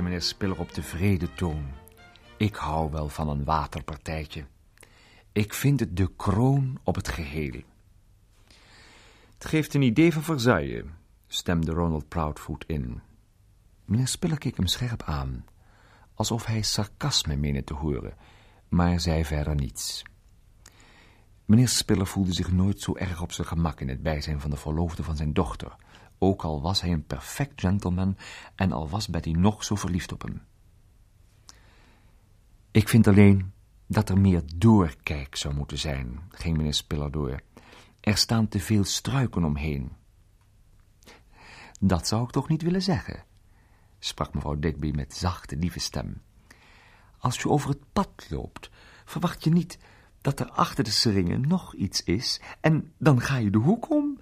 Meneer Spiller op tevreden toon. Ik hou wel van een waterpartijtje. Ik vind het de kroon op het geheel. Het geeft een idee van Versailles, stemde Ronald Proudfoot in. Meneer Spiller keek hem scherp aan, alsof hij sarcasme meende te horen, maar zei verder niets. Meneer Spiller voelde zich nooit zo erg op zijn gemak in het bijzijn van de verloofde van zijn dochter, ook al was hij een perfect gentleman en al was Betty nog zo verliefd op hem. Ik vind alleen dat er meer doorkijk zou moeten zijn, ging meneer Spiller door. Er staan te veel struiken omheen. Dat zou ik toch niet willen zeggen, sprak mevrouw Digby met zachte, lieve stem. Als je over het pad loopt, verwacht je niet dat er achter de seringen nog iets is, en dan ga je de hoek om,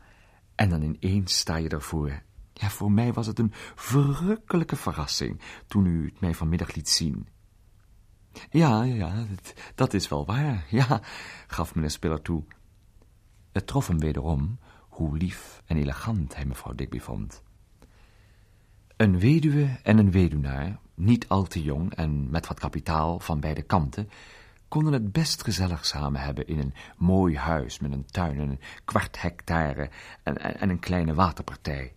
en dan ineens sta je ervoor. Ja, voor mij was het een verrukkelijke verrassing toen u het mij vanmiddag liet zien. Ja, ja, dat, dat is wel waar, ja, gaf meneer Spiller toe. Het trof hem wederom hoe lief en elegant hij mevrouw Digby vond. Een weduwe en een weduwnaar, niet al te jong en met wat kapitaal van beide kanten, konden het best gezellig samen hebben in een mooi huis met een tuin en een kwart hectare en, en, en een kleine waterpartij.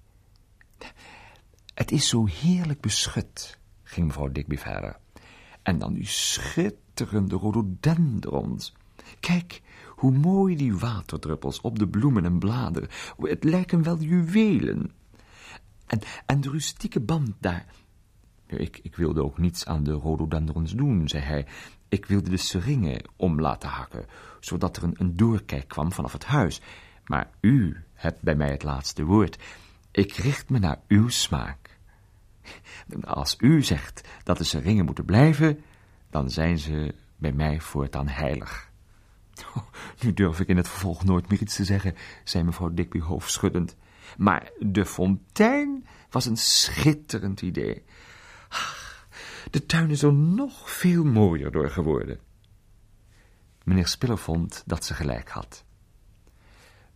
Het is zo heerlijk beschut, ging mevrouw Digby verder. En dan die schitterende rhododendrons. Kijk, hoe mooi die waterdruppels op de bloemen en bladeren. Het lijken wel juwelen. En, en de rustieke band daar. Ik, ik wilde ook niets aan de rhododendrons doen, zei hij. Ik wilde de seringen om laten hakken, zodat er een, doorkijk kwam vanaf het huis. Maar u hebt bij mij het laatste woord. Ik richt me naar uw smaak. Als u zegt dat de seringen moeten blijven, dan zijn ze bij mij voortaan heilig. Nu durf ik in het vervolg nooit meer iets te zeggen, zei mevrouw Digby hoofdschuddend. Maar de fontein was een schitterend idee. De tuin is er nog veel mooier door geworden. Meneer Spiller vond dat ze gelijk had.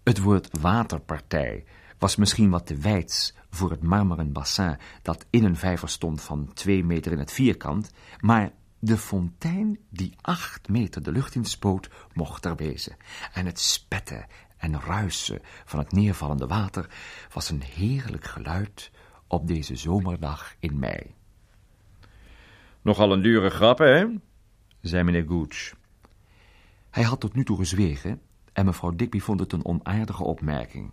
Het woord waterpartij was misschien wat te wijds voor het marmeren bassin dat in een vijver stond van twee meter in het vierkant, maar de fontein die acht meter de lucht inspoot, mocht er wezen. En het spetten en ruisen van het neervallende water was een heerlijk geluid op deze zomerdag in mei. Nogal een dure grap, hè? zei meneer Gooch. Hij had tot nu toe gezwegen en mevrouw Digby vond het een onaardige opmerking.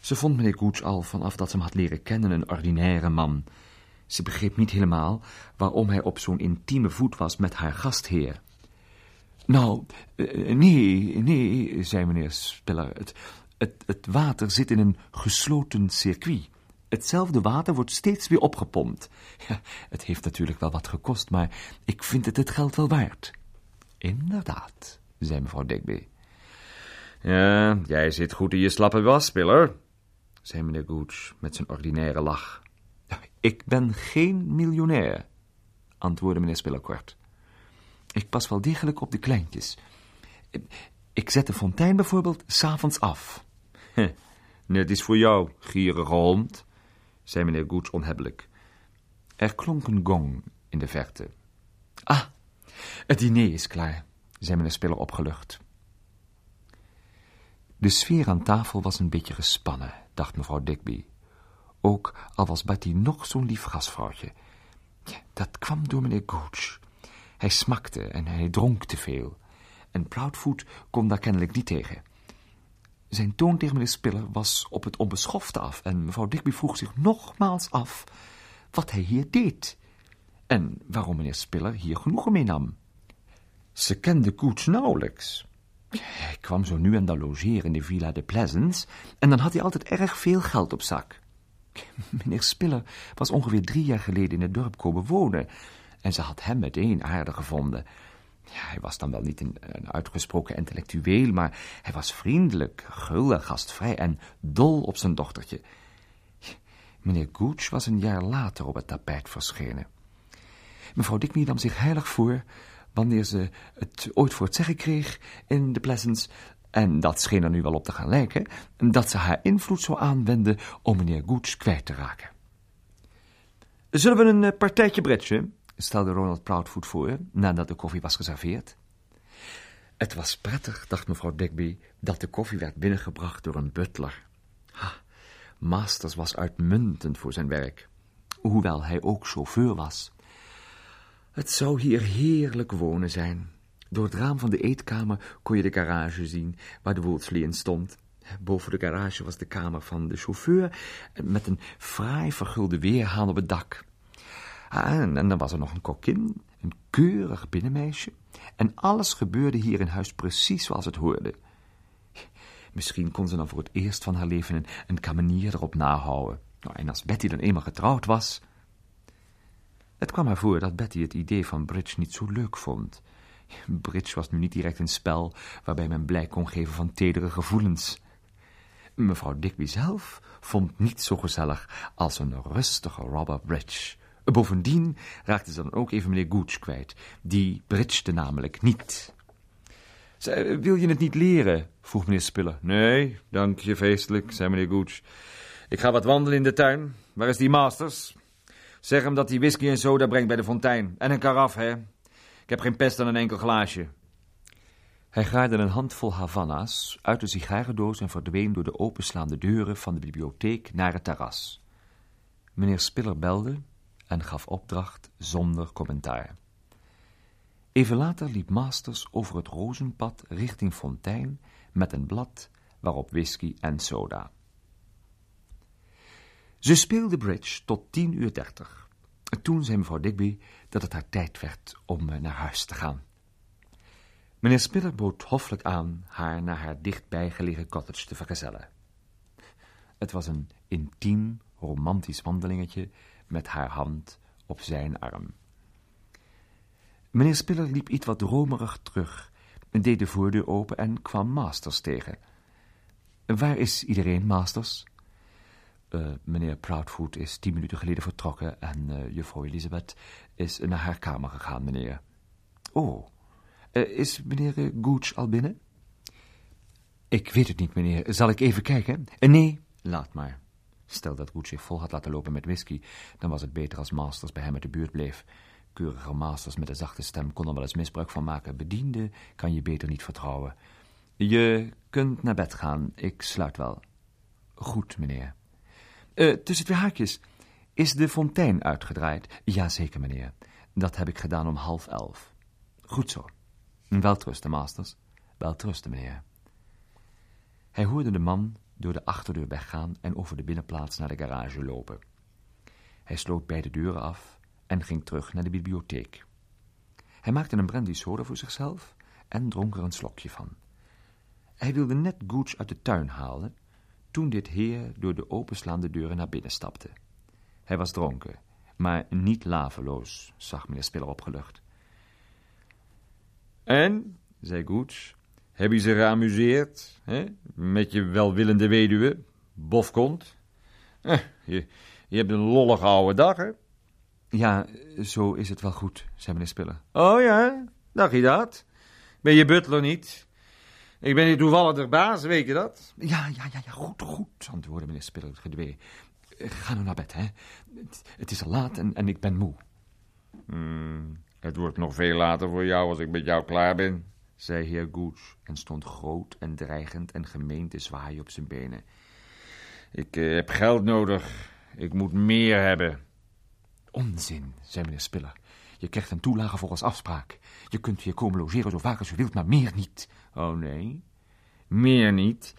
Ze vond meneer Gooch al vanaf dat ze hem had leren kennen een ordinaire man. Ze begreep niet helemaal waarom hij op zo'n intieme voet was met haar gastheer. Nou, eh, nee, nee, zei meneer Spiller. Het, het, het water zit in een gesloten circuit. Hetzelfde water wordt steeds weer opgepompt. Ja, het heeft natuurlijk wel wat gekost, maar ik vind het het geld wel waard. Inderdaad, zei mevrouw Digby. Ja, jij zit goed in je slappe was, Spiller, zei meneer Gooch met zijn ordinaire lach. Ik ben geen miljonair, antwoordde meneer Spiller kort. Ik pas wel degelijk op de kleintjes. Ik zet de fontein bijvoorbeeld s'avonds af. Net is voor jou, gierige hond, zei meneer Gooch onhebbelijk. Er klonk een gong in de verte. Ah, het diner is klaar, zei meneer Spiller opgelucht. De sfeer aan tafel was een beetje gespannen, dacht mevrouw Digby. Ook al was Betty nog zo'n lief gastvrouwtje. Dat kwam door meneer Gooch. Hij smakte en hij dronk te veel. En Proudfoot kon daar kennelijk niet tegen. Zijn toon tegen meneer Spiller was op het onbeschofte af... en mevrouw Digby vroeg zich nogmaals af wat hij hier deed... en waarom meneer Spiller hier genoegen mee nam. Ze kende Gooch nauwelijks... Hij kwam zo nu en dan logeren in de Villa de Pleasance... en dan had hij altijd erg veel geld op zak. Meneer Spiller was ongeveer drie jaar geleden in het dorp komen wonen... en ze had hem meteen aardig gevonden. Hij was dan wel niet een, een, uitgesproken intellectueel... maar hij was vriendelijk, gul en gastvrij en dol op zijn dochtertje. Meneer Gooch was een jaar later op het tapijt verschenen. Mevrouw Digby nam zich heilig voor wanneer ze het ooit voor het zeggen kreeg in de Pleasance, en dat scheen er nu wel op te gaan lijken, dat ze haar invloed zou aanwenden om meneer Gooch kwijt te raken. Zullen we een partijtje bridge? Stelde Ronald Proudfoot voor, nadat de koffie was geserveerd. Het was prettig, dacht mevrouw Digby, dat de koffie werd binnengebracht door een butler. Ha, Masters was uitmuntend voor zijn werk, hoewel hij ook chauffeur was. Het zou hier heerlijk wonen zijn. Door het raam van de eetkamer kon je de garage zien, waar de Wolseley in stond. Boven de garage was de kamer van de chauffeur, met een fraai vergulde weerhaan op het dak. Ah, en, dan was er nog een kokkin, een keurig binnenmeisje. En alles gebeurde hier in huis precies zoals het hoorde. Misschien kon ze dan voor het eerst van haar leven een, een kamenier erop nahouden. Nou, en als Betty dan eenmaal getrouwd was... Het kwam haar voor dat Betty het idee van bridge niet zo leuk vond. Bridge was nu niet direct een spel waarbij men blijk kon geven van tedere gevoelens. Mevrouw Digby zelf vond niet zo gezellig als een rustige Robert Bridge. Bovendien raakte ze dan ook even meneer Gooch kwijt. Die bridgede namelijk niet. Wil je het niet leren? vroeg meneer Spiller. Nee, dank je feestelijk, zei meneer Gooch. Ik ga wat wandelen in de tuin. Waar is die Masters? Zeg hem dat hij whisky en soda brengt bij de fontein. En een karaf, hè? Ik heb geen pest aan een enkel glaasje. Hij gaarde een handvol Havana's uit de sigarendoos en verdween door de openslaande deuren van de bibliotheek naar het terras. Meneer Spiller belde en gaf opdracht zonder commentaar. Even later liep Masters over het rozenpad richting fontein met een blad waarop whisky en soda. Ze speelde bridge tot tien uur dertig. Toen zei mevrouw Digby dat het haar tijd werd om eh, naar huis te gaan. Meneer Spiller bood hoffelijk aan haar naar haar dichtbij gelegen cottage te vergezellen. Het was een intiem, romantisch wandelingetje met haar hand op zijn arm. Meneer Spiller liep iets wat dromerig terug, deed de voordeur open en kwam Masters tegen. Waar is iedereen, Masters? Uh, meneer Proudfoot is tien minuten geleden vertrokken en uh, juffrouw Elizabeth is naar haar kamer gegaan, meneer. Oh, uh, is meneer Gooch al binnen? Ik weet het niet, meneer. Zal ik even kijken? nee, laat maar. Stel dat Gooch zich vol had laten lopen met whisky, dan was het beter als Masters bij hem uit de buurt bleef. Keurige Masters met een zachte stem kon er wel eens misbruik van maken. Bediende kan je beter niet vertrouwen. Je kunt naar bed gaan, ik sluit wel. Goed, meneer. Uh, tussen twee haakjes. Is de fontein uitgedraaid? Jazeker, meneer. Dat heb ik gedaan om half elf. Goed zo. Weltrusten, Masters. Weltrusten, meneer. Hij hoorde de man door de achterdeur weggaan en over de binnenplaats naar de garage lopen. Hij sloot beide deuren af en ging terug naar de bibliotheek. Hij maakte een brandy soda voor zichzelf en dronk er een slokje van. Hij wilde net Gooch uit de tuin halen toen dit heer door de openslaande deuren naar binnen stapte. Hij was dronken, maar niet laveloos, zag meneer Spiller opgelucht. En, zei Gooch, heb je ze geamuseerd, hè? met je welwillende weduwe, bofkont? Eh, je, je hebt een lollige oude dag, hè? Ja, zo is het wel goed, zei meneer Spiller. Oh ja, dacht je dat? Ben je butler niet? Ik ben hier toevallig de baas, weet je dat? Ja, ja, ja, ja goed, goed, antwoordde meneer Spiller gedwee. Ga nu naar bed, hè. Het, is al laat en, en ik ben moe. Hmm, het wordt nog veel later voor jou als ik met jou klaar ben, zei heer Gooch en stond groot en dreigend en gemeen te zwaaien op zijn benen. Ik eh, heb geld nodig. Ik moet meer hebben. Onzin, zei meneer Spiller. Je krijgt een toelage volgens afspraak. Je kunt hier komen logeren zo vaak als je wilt, maar meer niet. Oh nee, meer niet.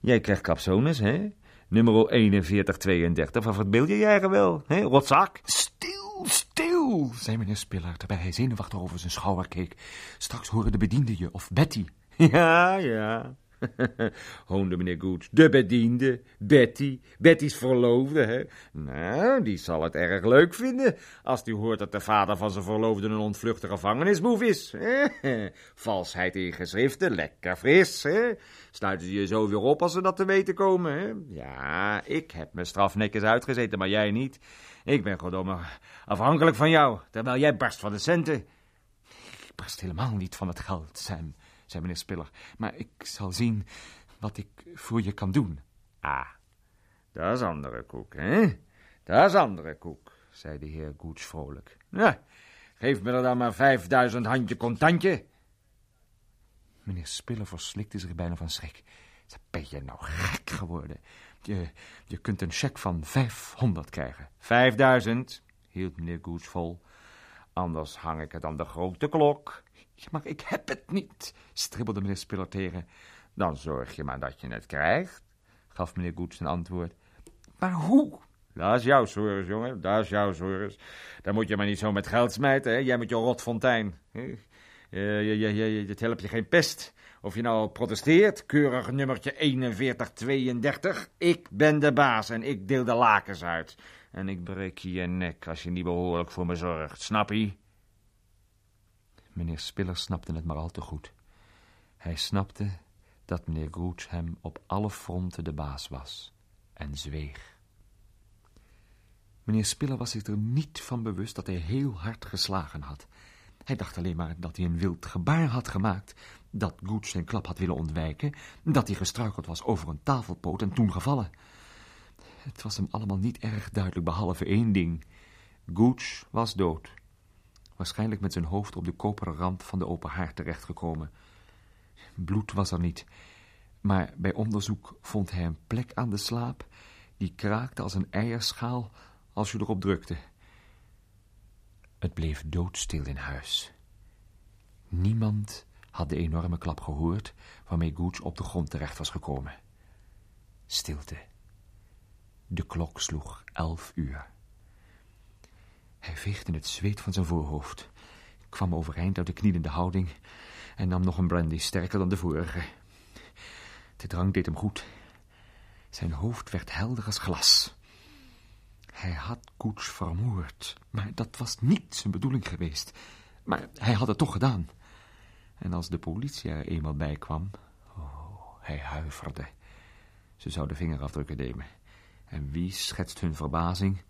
Jij krijgt capsones, hè? Nummer 4132. Wat verbeeld je jij wel, hè, rotzak? Stil, stil, zei meneer Spiller, terwijl hij zenuwachtig over zijn schouder keek. Straks horen de bedienden je, of Betty. Ja, ja, hoonde meneer Gooch. De bediende, Betty, Betty's verloofde, hè? Nou, die zal het erg leuk vinden als die hoort dat de vader van zijn verloofde een ontvluchte gevangenisboef is. Valsheid in geschriften, lekker fris, hè? Sluiten ze je zo weer op als ze dat te weten komen, hè? Ja, ik heb mijn straf netjes uitgezeten, maar jij niet. Ik ben goddomme afhankelijk van jou, terwijl jij barst van de centen. Ik barst helemaal niet van het geld, Sam zei meneer Spiller. Maar ik zal zien wat ik voor je kan doen. Ah, dat is andere koek, hè? Dat is andere koek, zei de heer Gooch vrolijk. Ja, geef me er dan maar vijfduizend handje contantje. Meneer Spiller verslikte zich bijna van schrik. Ben je nou gek geworden? Je, je kunt een cheque van vijfhonderd krijgen. Vijfduizend, hield meneer Gooch vol. Anders hang ik het aan de grote klok. Ja, maar ik heb het niet, stribbelde meneer Spiller. Dan zorg je maar dat je het krijgt, gaf meneer Gooch een antwoord. Maar hoe? Dat is jouw zorg, jongen, dat is jouw zorg. Daar moet je maar niet zo met geld smijten, hè? jij met je rotfontein. Uh, je, je, je, het helpt je geen pest. Of je nou protesteert, keurig nummertje 4132. Ik ben de baas en ik deel de lakens uit. En ik breek je je nek als je niet behoorlijk voor me zorgt, snap je? Meneer Spiller snapte het maar al te goed. Hij snapte dat meneer Gooch hem op alle fronten de baas was en zweeg. Meneer Spiller was zich er niet van bewust dat hij heel hard geslagen had. Hij dacht alleen maar dat hij een wild gebaar had gemaakt, dat Gooch zijn klap had willen ontwijken, dat hij gestruikeld was over een tafelpoot en toen gevallen. Het was hem allemaal niet erg duidelijk, behalve één ding. Gooch was dood. Waarschijnlijk met zijn hoofd op de koperen rand van de open haard terechtgekomen. Bloed was er niet, maar bij onderzoek vond hij een plek aan de slaap die kraakte als een eierschaal als je erop drukte. Het bleef doodstil in huis. Niemand had de enorme klap gehoord waarmee Gooch op de grond terecht was gekomen. Stilte. De klok sloeg elf uur. Hij veegde het zweet van zijn voorhoofd, kwam overeind uit de knielende houding en nam nog een brandy sterker dan de vorige. De drank deed hem goed. Zijn hoofd werd helder als glas. Hij had Koets vermoord, maar dat was niet zijn bedoeling geweest. Maar hij had het toch gedaan. En als de politie er eenmaal bij kwam... Oh, hij huiverde. Ze zouden vingerafdrukken nemen. En wie schetst hun verbazing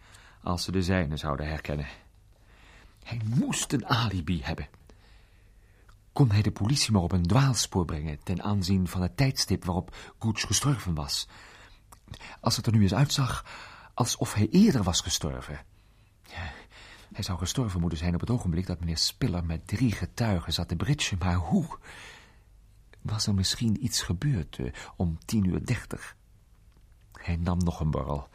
als ze de zijne zouden herkennen? Hij moest een alibi hebben. Kon hij de politie maar op een dwaalspoor brengen... ten aanzien van het tijdstip waarop Gooch gestorven was? Als het er nu eens uitzag alsof hij eerder was gestorven. Ja, hij zou gestorven moeten zijn op het ogenblik dat meneer Spiller met drie getuigen zat te britsen, maar hoe? Was er misschien iets gebeurd uh, om tien uur dertig? Hij nam nog een borrel.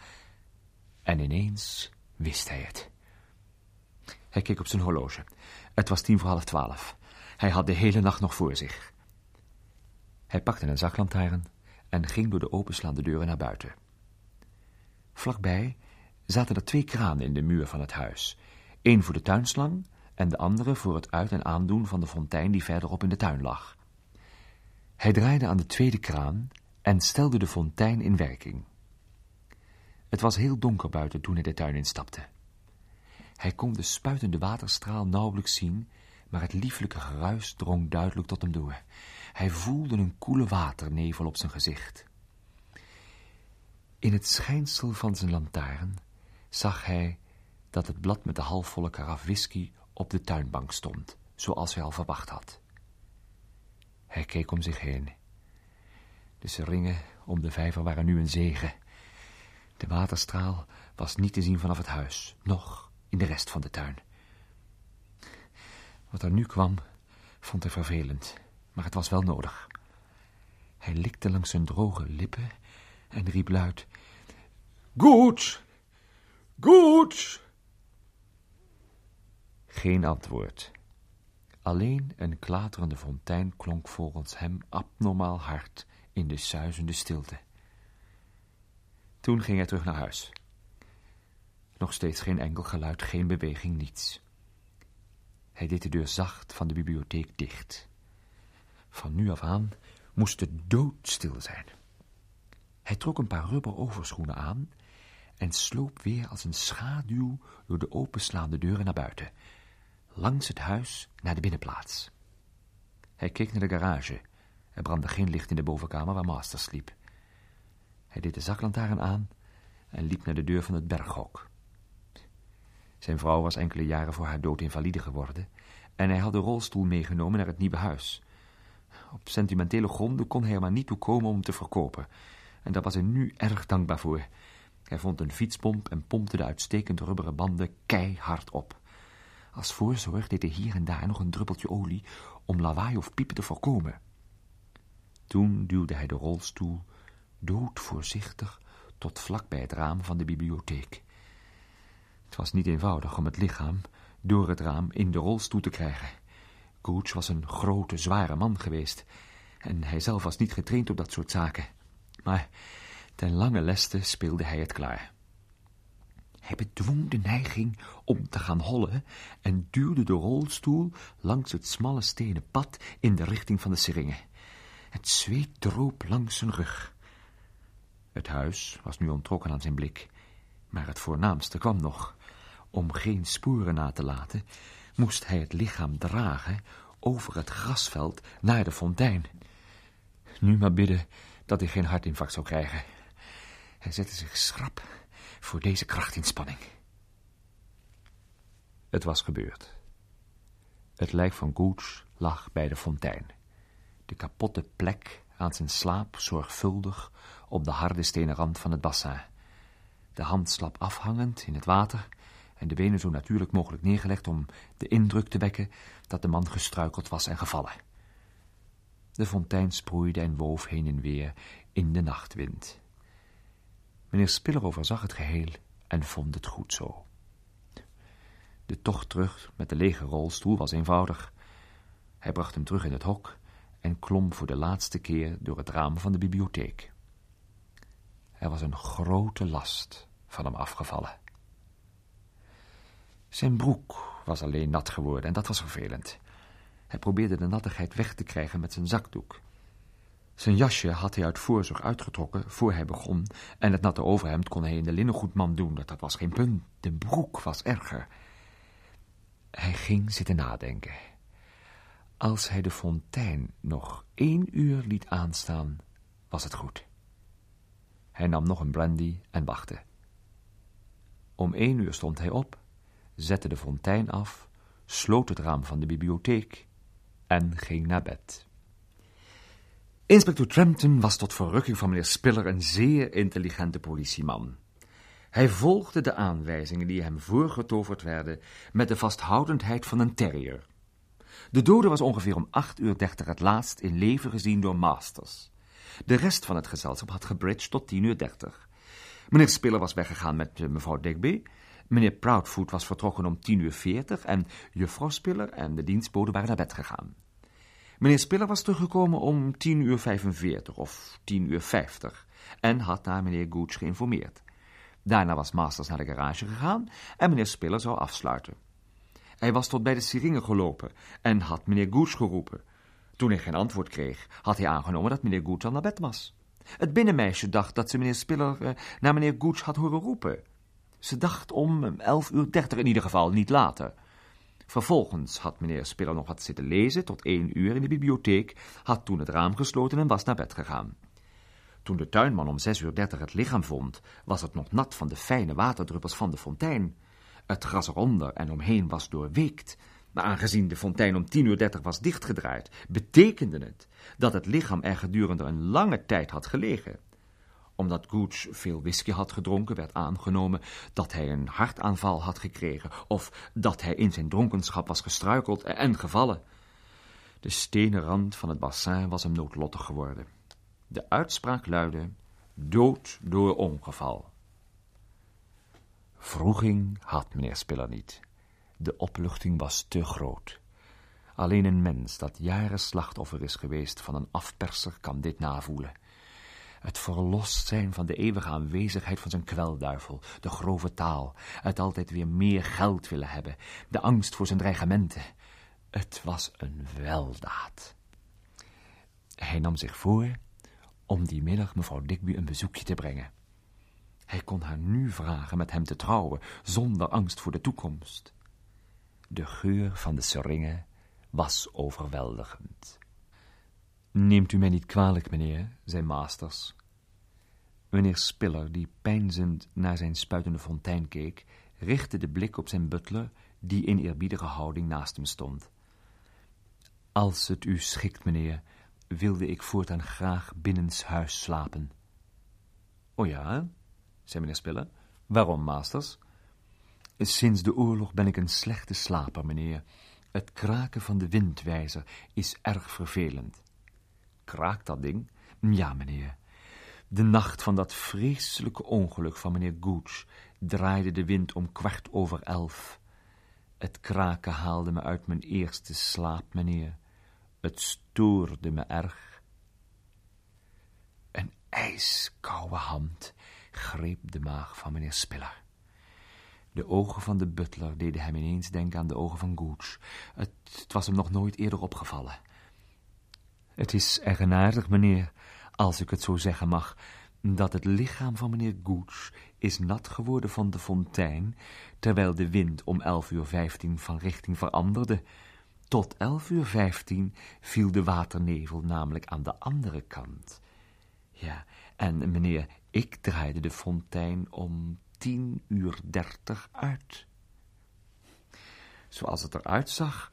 En ineens wist hij het. Hij keek op zijn horloge. Het was tien voor half twaalf. Hij had de hele nacht nog voor zich. Hij pakte een zaklantaarn en ging door de openslaande deuren naar buiten. Vlakbij zaten er twee kranen in de muur van het huis. Eén voor de tuinslang en de andere voor het uit- en aandoen van de fontein die verderop in de tuin lag. Hij draaide aan de tweede kraan en stelde de fontein in werking. Het was heel donker buiten toen hij de tuin instapte. Hij kon de spuitende waterstraal nauwelijks zien, maar het lieflijke geruis drong duidelijk tot hem door. Hij voelde een koele waternevel op zijn gezicht. In het schijnsel van zijn lantaarn zag hij dat het blad met de halfvolle karaf whisky op de tuinbank stond, zoals hij al verwacht had. Hij keek om zich heen. De seringen om de vijver waren nu een zegen. De waterstraal was niet te zien vanaf het huis, noch in de rest van de tuin. Wat er nu kwam, vond hij vervelend, maar het was wel nodig. Hij likte langs zijn droge lippen en riep luid... Goed! Goed! Geen antwoord. Alleen een klaterende fontein klonk volgens hem abnormaal hard in de suizende stilte. Toen ging hij terug naar huis. Nog steeds geen enkel geluid, geen beweging, niets. Hij deed de deur zacht van de bibliotheek dicht. Van nu af aan moest het doodstil zijn. Hij trok een paar rubber overschoenen aan en sloop weer als een schaduw door de openslaande deuren naar buiten, langs het huis naar de binnenplaats. Hij keek naar de garage. Er brandde geen licht in de bovenkamer waar Master sliep. Hij deed de zaklantaarn aan en liep naar de deur van het berghok. Zijn vrouw was enkele jaren voor haar dood invalide geworden en hij had de rolstoel meegenomen naar het nieuwe huis. Op sentimentele gronden kon hij er maar niet toe komen om te verkopen en daar was hij nu erg dankbaar voor. Hij vond een fietspomp en pompte de uitstekend rubberen banden keihard op. Als voorzorg deed hij hier en daar nog een druppeltje olie om lawaai of piepen te voorkomen. Toen duwde hij de rolstoel doodvoorzichtig tot vlak bij het raam van de bibliotheek. Het was niet eenvoudig om het lichaam door het raam in de rolstoel te krijgen. Gooch was een grote, zware man geweest en hij zelf was niet getraind op dat soort zaken. Maar ten lange leste speelde hij het klaar. Hij bedwong de neiging om te gaan hollen en duwde de rolstoel langs het smalle stenen pad in de richting van de seringen. Het zweet droop langs zijn rug. Het huis was nu ontrokken aan zijn blik, maar het voornaamste kwam nog. Om geen sporen na te laten, moest hij het lichaam dragen over het grasveld naar de fontein. Nu maar bidden dat hij geen hartinfarct zou krijgen. Hij zette zich schrap voor deze krachtinspanning. Het was gebeurd. Het lijk van Gooch lag bij de fontein. De kapotte plek aan zijn slaap zorgvuldig op de harde stenen rand van het bassin. De hand slap afhangend in het water en de benen zo natuurlijk mogelijk neergelegd om de indruk te wekken dat de man gestruikeld was en gevallen. De fontein sproeide en woof heen en weer in de nachtwind. Meneer Spiller overzag het geheel en vond het goed zo. De tocht terug met de lege rolstoel was eenvoudig. Hij bracht hem terug in het hok en klom voor de laatste keer door het raam van de bibliotheek. Er was een grote last van hem afgevallen. Zijn broek was alleen nat geworden en dat was vervelend. Hij probeerde de nattigheid weg te krijgen met zijn zakdoek. Zijn jasje had hij uit voorzorg uitgetrokken voor hij begon en het natte overhemd kon hij in de linnengoedman doen, dat, dat was geen punt. De broek was erger. Hij ging zitten nadenken. Als hij de fontein nog één uur liet aanstaan, was het goed. Hij nam nog een brandy en wachtte. Om één uur stond hij op, zette de fontein af, sloot het raam van de bibliotheek en ging naar bed. Inspecteur Trampton was tot verrukking van meneer Spiller een zeer intelligente politieman. Hij volgde de aanwijzingen die hem voorgetoverd werden met de vasthoudendheid van een terrier. De dode was ongeveer om acht uur dertig het laatst in leven gezien door Masters. De rest van het gezelschap had gebridged tot tien uur dertig. Meneer Spiller was weggegaan met mevrouw Digby. Meneer Proudfoot was vertrokken om tien uur veertig en juffrouw Spiller en de dienstbode waren naar bed gegaan. Meneer Spiller was teruggekomen om tien uur 45 of tien uur 50 en had naar meneer Gooch geïnformeerd. Daarna was Masters naar de garage gegaan en meneer Spiller zou afsluiten. Hij was tot bij de siringen gelopen en had meneer Gooch geroepen. Toen hij geen antwoord kreeg, had hij aangenomen dat meneer Gooch al naar bed was. Het binnenmeisje dacht dat ze meneer Spiller uh, naar meneer Gooch had horen roepen. Ze dacht om elf uur dertig in ieder geval, niet later. Vervolgens had meneer Spiller nog wat zitten lezen tot één uur in de bibliotheek, had toen het raam gesloten en was naar bed gegaan. Toen de tuinman om zes uur dertig het lichaam vond, was het nog nat van de fijne waterdruppels van de fontein. Het gras eronder en omheen was doorweekt, maar aangezien de fontein om tien uur dertig was dichtgedraaid, betekende het dat het lichaam er gedurende een lange tijd had gelegen omdat Gooch veel whisky had gedronken, werd aangenomen dat hij een hartaanval had gekregen of dat hij in zijn dronkenschap was gestruikeld en gevallen. De stenen rand van het bassin was hem noodlottig geworden. De uitspraak luidde: dood door ongeval. Vroeging had meneer Spiller niet. De opluchting was te groot. Alleen een mens dat jaren slachtoffer is geweest van een afperser kan dit navoelen. Het verlost zijn van de eeuwige aanwezigheid van zijn kwelduivel, de grove taal, het altijd weer meer geld willen hebben, de angst voor zijn dreigementen. Het was een weldaad. Hij nam zich voor om die middag mevrouw Digby een bezoekje te brengen. Hij kon haar nu vragen met hem te trouwen, zonder angst voor de toekomst. De geur van de seringen was overweldigend. Neemt u mij niet kwalijk, meneer, zei Masters. Meneer Spiller, die peinzend naar zijn spuitende fontein keek, richtte de blik op zijn butler, die in eerbiedige houding naast hem stond. Als het u schikt, meneer, wilde ik voortaan graag binnenshuis slapen. O ja, zei meneer Spiller. Waarom, Masters? Sinds de oorlog ben ik een slechte slaper, meneer. Het kraken van de windwijzer is erg vervelend. Kraakt dat ding? Ja, meneer. De nacht van dat vreselijke ongeluk van meneer Gooch draaide de wind om kwart over elf. Het kraken haalde me uit mijn eerste slaap, meneer. Het stoorde me erg. Een ijskoude hand greep de maag van meneer Spiller. De ogen van de butler deden hem ineens denken aan de ogen van Gooch. Het, het was hem nog nooit eerder opgevallen. Het is eigenaardig, meneer, als ik het zo zeggen mag, dat het lichaam van meneer Gooch is nat geworden van de fontein, terwijl de wind om elf uur vijftien van richting veranderde. Tot elf uur vijftien viel de waternevel namelijk aan de andere kant. Ja, en meneer, ik draaide de fontein om tien uur dertig uit. Zoals het eruit zag,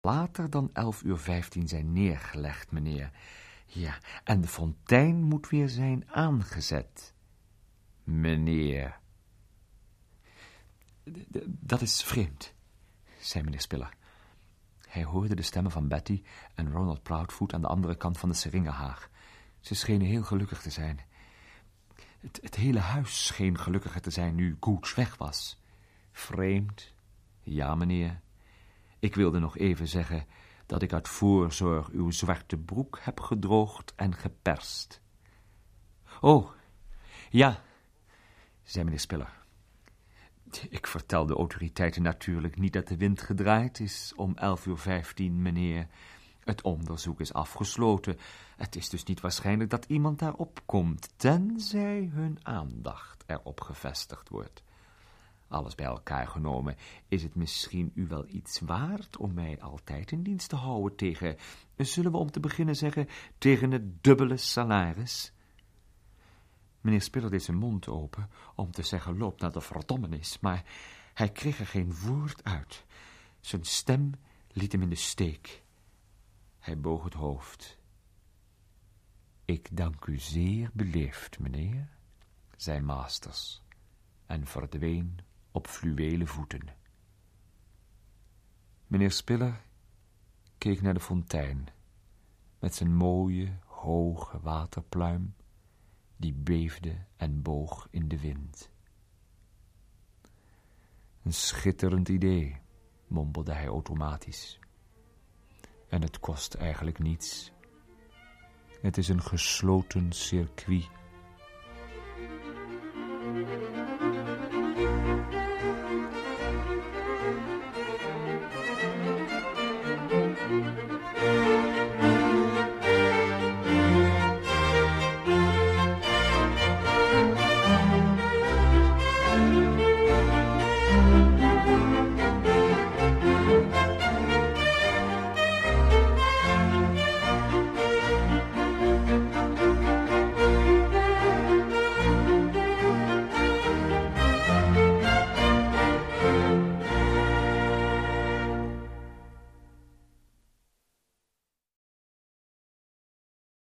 later dan elf uur vijftien zijn neergelegd, meneer. Ja, en de fontein moet weer zijn aangezet. Meneer. Dat is vreemd, zei meneer Spiller. Hij hoorde de stemmen van Betty en Ronald Proudfoot aan de andere kant van de seringenhaag. Ze schenen heel gelukkig te zijn. Het, hele huis scheen gelukkiger te zijn nu Gooch weg was. Vreemd, ja, meneer. Ik wilde nog even zeggen dat ik uit voorzorg uw zwarte broek heb gedroogd en geperst. Oh, ja, zei meneer Spiller. Ik vertel de autoriteiten natuurlijk niet dat de wind gedraaid is om elf uur vijftien, meneer. Het onderzoek is afgesloten. Het is dus niet waarschijnlijk dat iemand daarop komt, tenzij hun aandacht erop gevestigd wordt. Alles bij elkaar genomen, is het misschien u wel iets waard om mij altijd in dienst te houden tegen, zullen we om te beginnen zeggen, tegen het dubbele salaris? Meneer Spiller deed zijn mond open om te zeggen, loop naar de verdommenis, maar hij kreeg er geen woord uit. Zijn stem liet hem in de steek. Hij boog het hoofd. Ik dank u zeer beleefd, meneer, zei Masters, en verdween op fluwelen voeten. Meneer Spiller keek naar de fontein, met zijn mooie, hoge waterpluim, die beefde en boog in de wind. Een schitterend idee, mompelde hij automatisch. En het kost eigenlijk niets. Het is een gesloten circuit